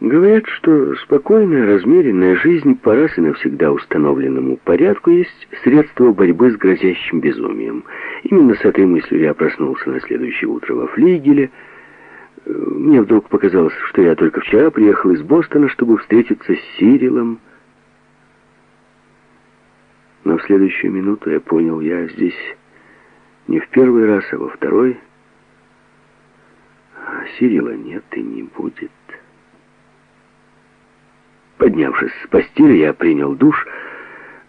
Говорят, что спокойная, размеренная жизнь по раз и навсегда установленному порядку есть средство борьбы с грозящим безумием. Именно с этой мыслью я проснулся на следующее утро во флигеле. Мне вдруг показалось, что я только вчера приехал из Бостона, чтобы встретиться с Сирилом. Но в следующую минуту я понял, я здесь не в первый раз, а во второй. А Сирила нет и не будет. Поднявшись с постели, я принял душ,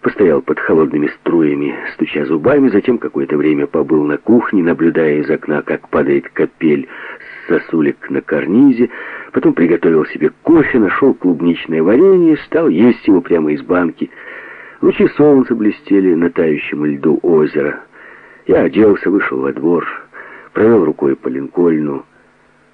постоял под холодными струями, стуча зубами, затем какое-то время побыл на кухне, наблюдая из окна, как падает капель с сосулек на карнизе, потом приготовил себе кофе, нашел клубничное варенье, стал есть его прямо из банки. Лучи солнца блестели на тающем льду озера. Я оделся, вышел во двор, провел рукой по Линкольну,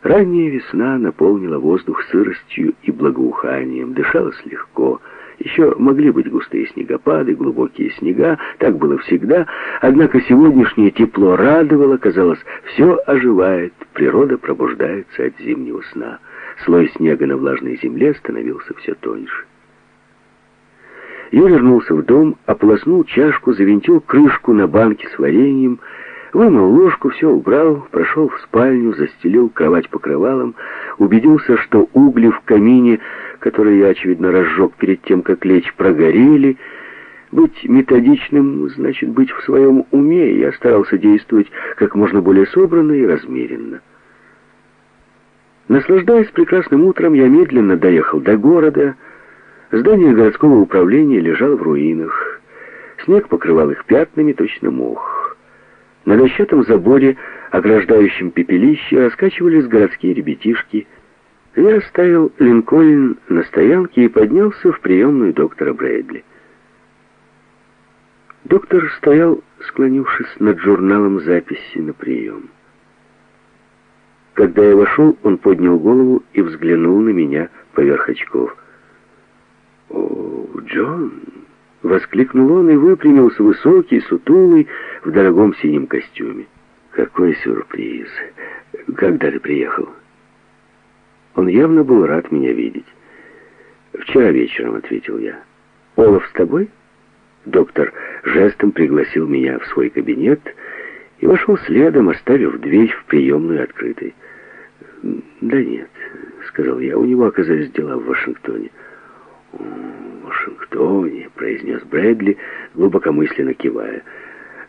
Ранняя весна наполнила воздух сыростью и благоуханием, дышалось легко. Еще могли быть густые снегопады, глубокие снега, так было всегда, однако сегодняшнее тепло радовало, казалось, все оживает, природа пробуждается от зимнего сна. Слой снега на влажной земле становился все тоньше. Я вернулся в дом, ополоснул чашку, завинтил крышку на банке с вареньем, Вымыл ложку, все убрал, прошел в спальню, застелил кровать покрывалом, убедился, что угли в камине, которые я, очевидно, разжег перед тем, как лечь, прогорели. Быть методичным значит быть в своем уме, я старался действовать как можно более собранно и размеренно. Наслаждаясь прекрасным утром, я медленно доехал до города. Здание городского управления лежало в руинах. Снег покрывал их пятнами, точно мох. На дощатом заборе, ограждающем пепелище, раскачивались городские ребятишки. Я оставил Линкольн на стоянке и поднялся в приемную доктора Брэдли. Доктор стоял, склонившись над журналом записи на прием. Когда я вошел, он поднял голову и взглянул на меня поверх очков. «О, Джон!» Воскликнул он и выпрямился высокий, сутулый, в дорогом синем костюме. Какой сюрприз! Когда ты приехал? Он явно был рад меня видеть. «Вчера вечером», — ответил я. «Олаф с тобой?» Доктор жестом пригласил меня в свой кабинет и вошел следом, оставив дверь в приемную открытой. «Да нет», — сказал я, — «у него оказались дела в Вашингтоне». Вашингтоне», — произнес Брэдли, глубокомысленно кивая.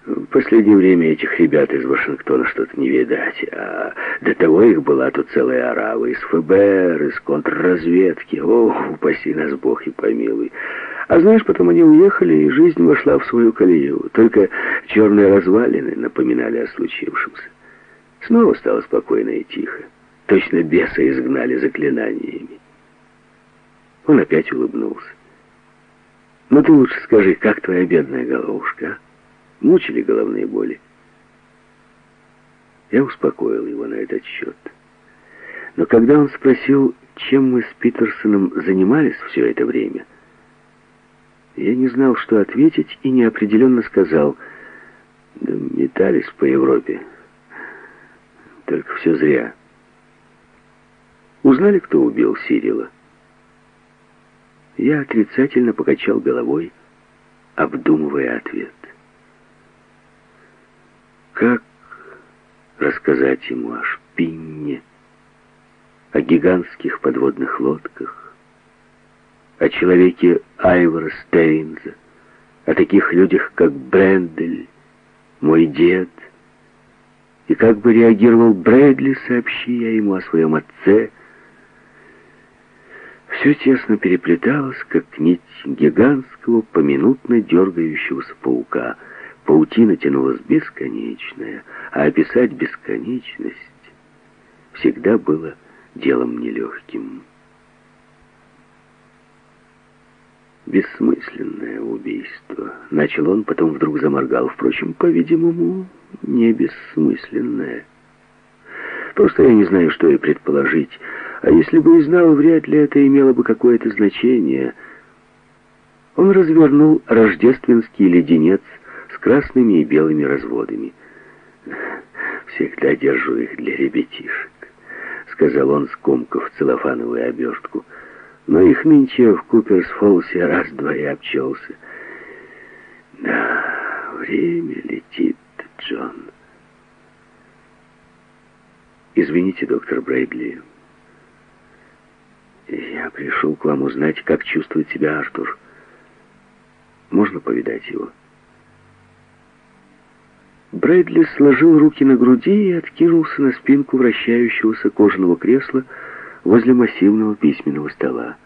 «В последнее время этих ребят из Вашингтона что-то не видать, а до того их была тут целая орава из ФБР, из контрразведки. О, упаси нас Бог и помилуй. А знаешь, потом они уехали, и жизнь вошла в свою колею. Только черные развалины напоминали о случившемся. Снова стало спокойно и тихо. Точно беса изгнали заклинаниями. Он опять улыбнулся. Но ты лучше скажи, как твоя бедная головушка, а? Мучили головные боли? Я успокоил его на этот счет. Но когда он спросил, чем мы с Питерсоном занимались все это время, я не знал, что ответить, и неопределенно сказал, да метались по Европе. Только все зря. Узнали, кто убил Сирила? Я отрицательно покачал головой, обдумывая ответ. Как рассказать ему о шпинне, о гигантских подводных лодках, о человеке Айвора Стейнза, о таких людях, как Брендель, мой дед, и как бы реагировал Брэдли, сообщи я ему о своем отце, все тесно переплеталось, как нить гигантского, поминутно дергающегося паука. Паутина тянулась бесконечная, а описать бесконечность всегда было делом нелегким. Бессмысленное убийство. Начал он, потом вдруг заморгал. Впрочем, по-видимому, не бессмысленное. Просто я не знаю, что и предположить. А если бы и знал, вряд ли это имело бы какое-то значение. Он развернул рождественский леденец с красными и белыми разводами. «Всегда держу их для ребятишек», — сказал он, скомкав целлофановую обертку. Но их нынче в Куперс-Фолсе раз-два и обчелся. Да, время летит, Джон. Извините, доктор Брейдли. Я пришел к вам узнать, как чувствует себя Артур. Можно повидать его? Брейдли сложил руки на груди и откинулся на спинку вращающегося кожаного кресла возле массивного письменного стола.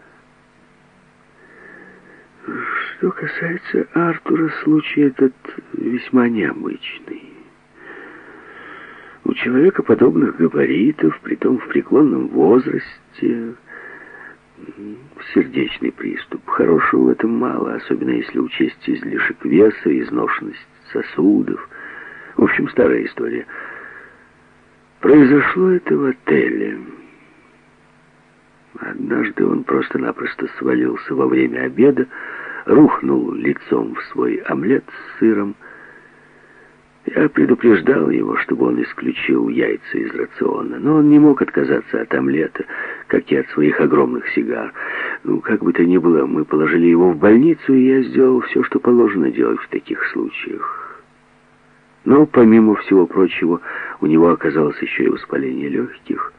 Что касается Артура, случай этот весьма необычный. У человека подобных габаритов, притом в преклонном возрасте, сердечный приступ. Хорошего в этом мало, особенно если учесть излишек веса, изношенность сосудов. В общем, старая история. Произошло это в отеле. Однажды он просто-напросто свалился во время обеда, рухнул лицом в свой омлет с сыром. Я предупреждал его, чтобы он исключил яйца из рациона, но он не мог отказаться от омлета, как и от своих огромных сигар. Ну, как бы то ни было, мы положили его в больницу, и я сделал все, что положено делать в таких случаях. Но, помимо всего прочего, у него оказалось еще и воспаление легких.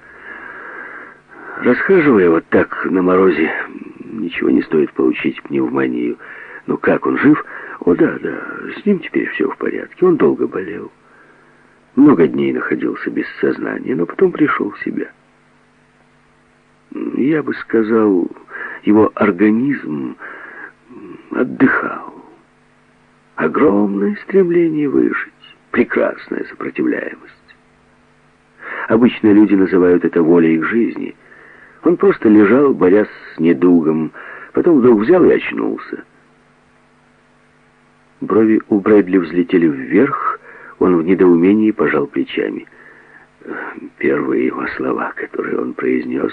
Расхаживая вот так на морозе, ничего не стоит получить пневмонию. Ну как, он жив? О, да, да, с ним теперь все в порядке. Он долго болел. Много дней находился без сознания, но потом пришел в себя. Я бы сказал, его организм отдыхал. Огромное стремление выжить, прекрасная сопротивляемость. Обычно люди называют это волей к жизни. Он просто лежал, борясь с недугом, потом вдруг взял и очнулся. Брови у Брэдли взлетели вверх, он в недоумении пожал плечами. Первые его слова, которые он произнес,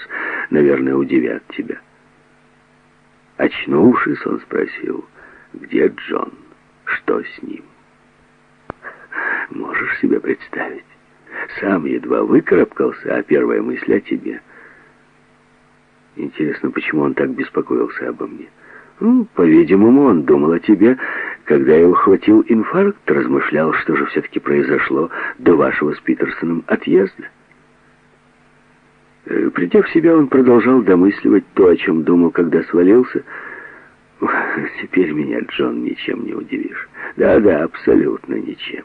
наверное, удивят тебя. Очнувшись, он спросил, где Джон, что с ним? Можешь себе представить? Сам едва выкарабкался, а первая мысль о тебе. Интересно, почему он так беспокоился обо мне? Ну, по-видимому, он думал о тебе, когда его хватил инфаркт, размышлял, что же все-таки произошло до вашего с Питерсоном отъезда. Э, придя в себя, он продолжал домысливать то, о чем думал, когда свалился. Теперь меня, Джон, ничем не удивишь. Да-да, абсолютно ничем.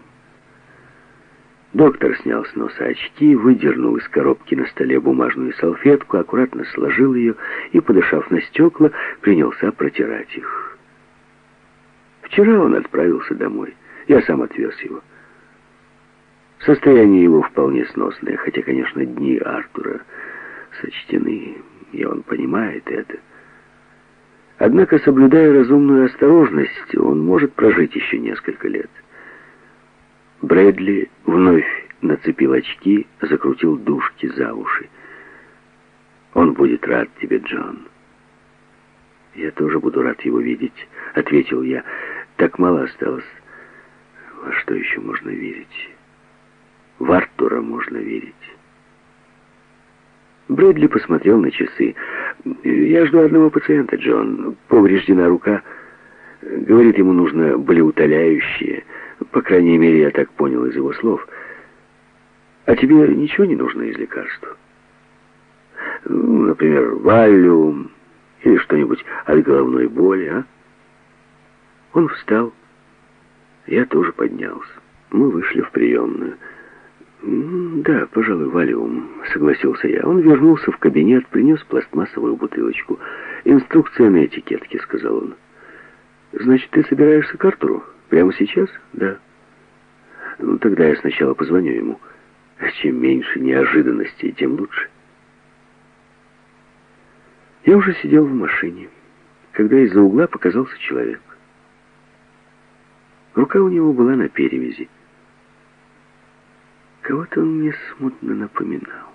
Доктор снял с носа очки, выдернул из коробки на столе бумажную салфетку, аккуратно сложил ее и, подышав на стекла, принялся протирать их. Вчера он отправился домой. Я сам отвез его. Состояние его вполне сносное, хотя, конечно, дни Артура сочтены, и он понимает это. Однако, соблюдая разумную осторожность, он может прожить еще несколько лет. Брэдли вновь нацепил очки, закрутил дужки за уши. «Он будет рад тебе, Джон». «Я тоже буду рад его видеть», — ответил я. «Так мало осталось. Во что еще можно верить? В Артура можно верить». Брэдли посмотрел на часы. «Я жду одного пациента, Джон. Повреждена рука. Говорит, ему нужно болеутоляющее». По крайней мере, я так понял из его слов. А тебе ничего не нужно из лекарств? Ну, например, валюм или что-нибудь от головной боли, а? Он встал. Я тоже поднялся. Мы вышли в приемную. «Да, пожалуй, валиум», — согласился я. Он вернулся в кабинет, принес пластмассовую бутылочку. «Инструкция на этикетке», — сказал он. «Значит, ты собираешься к Артуру?» Прямо сейчас? Да. Ну, тогда я сначала позвоню ему. А чем меньше неожиданностей, тем лучше. Я уже сидел в машине, когда из-за угла показался человек. Рука у него была на перевязи. Кого-то он мне смутно напоминал.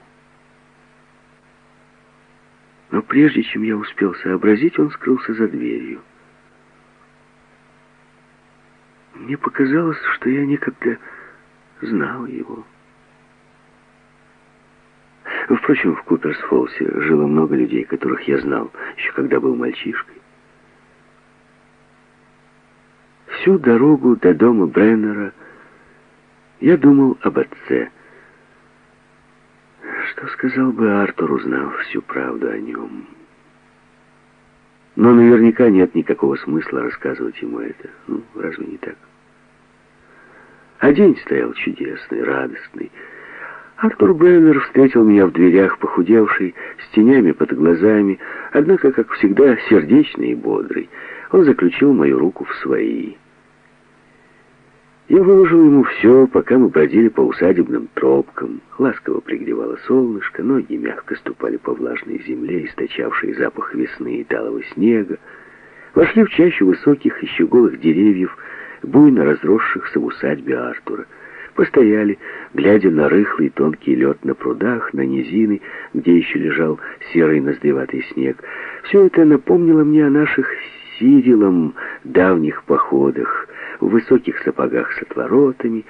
Но прежде чем я успел сообразить, он скрылся за дверью. Мне показалось, что я никогда знал его. Впрочем, в Куперсфолсе жило много людей, которых я знал, еще когда был мальчишкой. Всю дорогу до дома Бреннера я думал об отце. Что сказал бы Артур, узнав всю правду о нем? Но наверняка нет никакого смысла рассказывать ему это. Ну, разве не так? А день стоял чудесный, радостный. Артур Бреннер встретил меня в дверях, похудевший, с тенями под глазами, однако, как всегда, сердечный и бодрый. Он заключил мою руку в свои. Я выложил ему все, пока мы бродили по усадебным тропкам. Ласково пригревало солнышко, ноги мягко ступали по влажной земле, источавшей запах весны и талого снега. Вошли в чащу высоких, еще голых деревьев, буйно разросшихся в усадьбе Артура. Постояли, глядя на рыхлый тонкий лед на прудах, на низины, где еще лежал серый ноздреватый снег. Все это напомнило мне о наших Сирилом давних походах, в высоких сапогах с отворотами,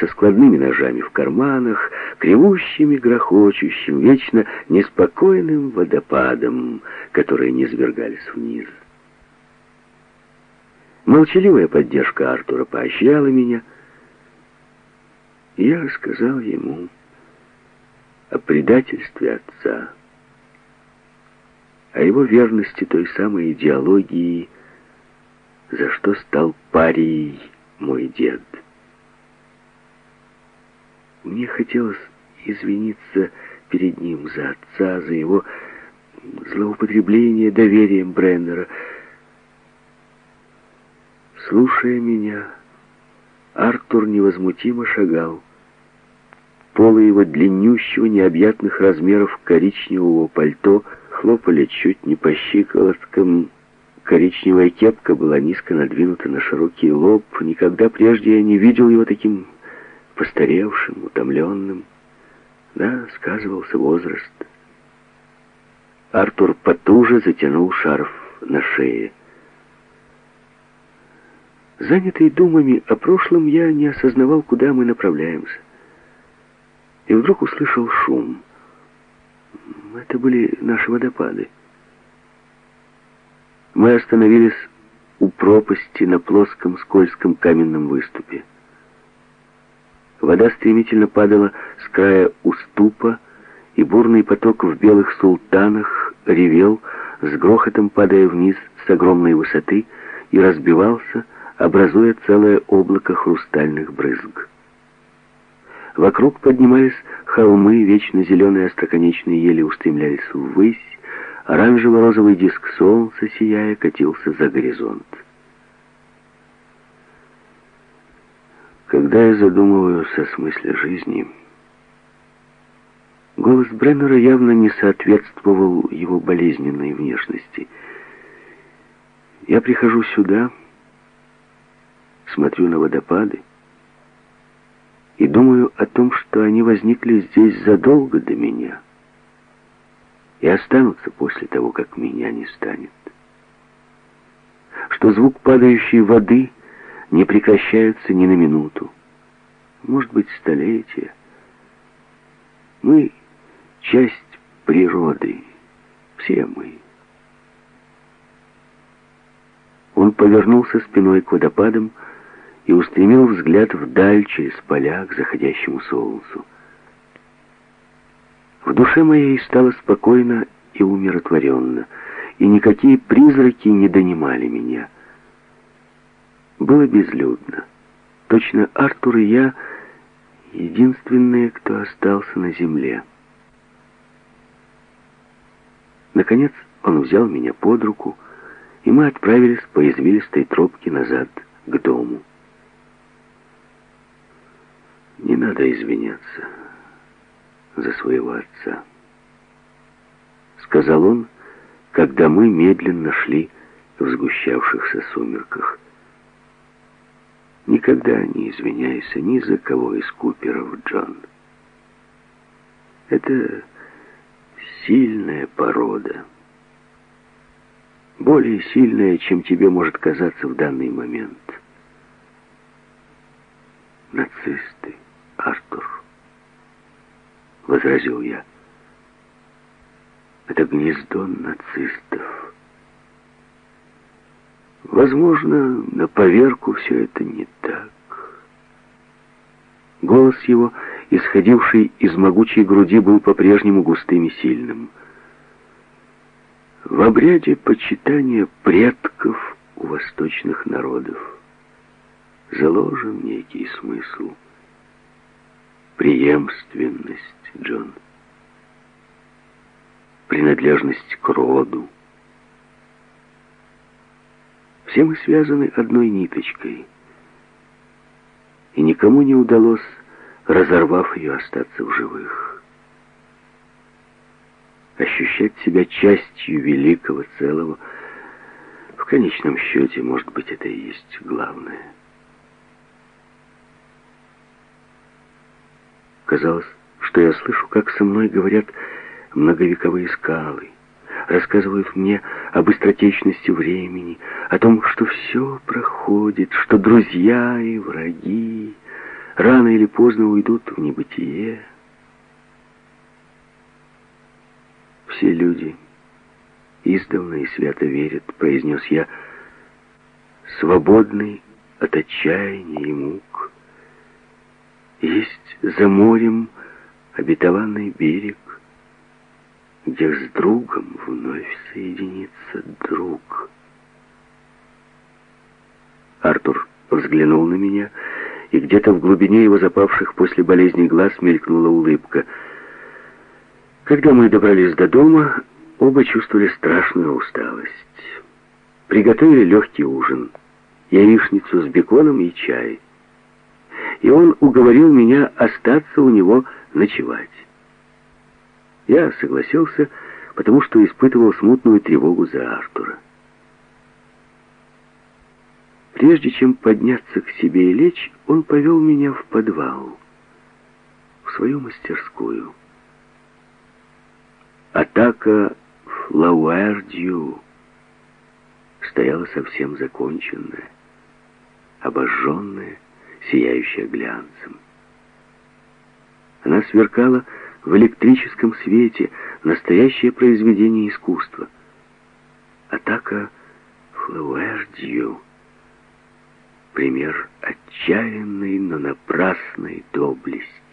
со складными ножами в карманах, кривущими, грохочущим, вечно неспокойным водопадом, которые не свергались вниз. Молчаливая поддержка Артура поощряла меня, и я рассказал ему о предательстве отца, о его верности той самой идеологии, за что стал парией мой дед. Мне хотелось извиниться перед ним за отца, за его злоупотребление доверием Бреннера. Слушая меня, Артур невозмутимо шагал. Полы его длиннющего необъятных размеров коричневого пальто хлопали чуть не по щиколоткам, Коричневая кепка была низко надвинута на широкий лоб. Никогда прежде я не видел его таким постаревшим, утомленным. Да, сказывался возраст. Артур потуже затянул шарф на шее. Занятый думами о прошлом, я не осознавал, куда мы направляемся. И вдруг услышал шум. Это были наши водопады. Мы остановились у пропасти на плоском скользком каменном выступе. Вода стремительно падала с края уступа, и бурный поток в белых султанах ревел, с грохотом падая вниз с огромной высоты, и разбивался, образуя целое облако хрустальных брызг. Вокруг поднимались холмы, вечно зеленые остроконечные ели устремлялись ввысь, Оранжево-розовый диск солнца, сияя, катился за горизонт. Когда я задумываюсь о смысле жизни, голос Бреннера явно не соответствовал его болезненной внешности. Я прихожу сюда, смотрю на водопады и думаю о том, что они возникли здесь задолго до меня — и останутся после того, как меня не станет. Что звук падающей воды не прекращается ни на минуту. Может быть, столетия. Мы — часть природы. Все мы. Он повернулся спиной к водопадам и устремил взгляд вдаль через поля к заходящему солнцу. В душе моей стало спокойно и умиротворенно, и никакие призраки не донимали меня. Было безлюдно. Точно Артур и я — единственные, кто остался на земле. Наконец он взял меня под руку, и мы отправились по извилистой тропке назад к дому. Не надо извиняться за своего отца. Сказал он, когда мы медленно шли в сгущавшихся сумерках. Никогда не извиняйся ни за кого из Куперов, Джон. Это сильная порода. Более сильная, чем тебе может казаться в данный момент. Нацисты, Артур. — возразил я. Это гнездо нацистов. Возможно, на поверку все это не так. Голос его, исходивший из могучей груди, был по-прежнему густым и сильным. В обряде почитания предков у восточных народов заложен некий смысл. Преемственность, Джон. Принадлежность к роду. Все мы связаны одной ниточкой. И никому не удалось, разорвав ее, остаться в живых. Ощущать себя частью великого целого, в конечном счете, может быть, это и есть главное. Казалось, что я слышу, как со мной говорят многовековые скалы рассказывают мне о быстротечности времени, о том, что все проходит, что друзья и враги рано или поздно уйдут в небытие. Все люди издавна и свято верят, произнес я, свободный от отчаяния и мук. Есть за морем обетованный берег, где с другом вновь соединится друг. Артур взглянул на меня, и где-то в глубине его запавших после болезни глаз мелькнула улыбка. Когда мы добрались до дома, оба чувствовали страшную усталость. Приготовили легкий ужин, яичницу с беконом и чай. И он уговорил меня остаться у него ночевать. Я согласился, потому что испытывал смутную тревогу за Артура. Прежде чем подняться к себе и лечь, он повел меня в подвал, в свою мастерскую. Атака Флауэрдью стояла совсем законченная, обожженная, сияющая глянцем. Она сверкала в электрическом свете, настоящее произведение искусства. Атака Флауэрдью. Пример отчаянной, но напрасной доблести.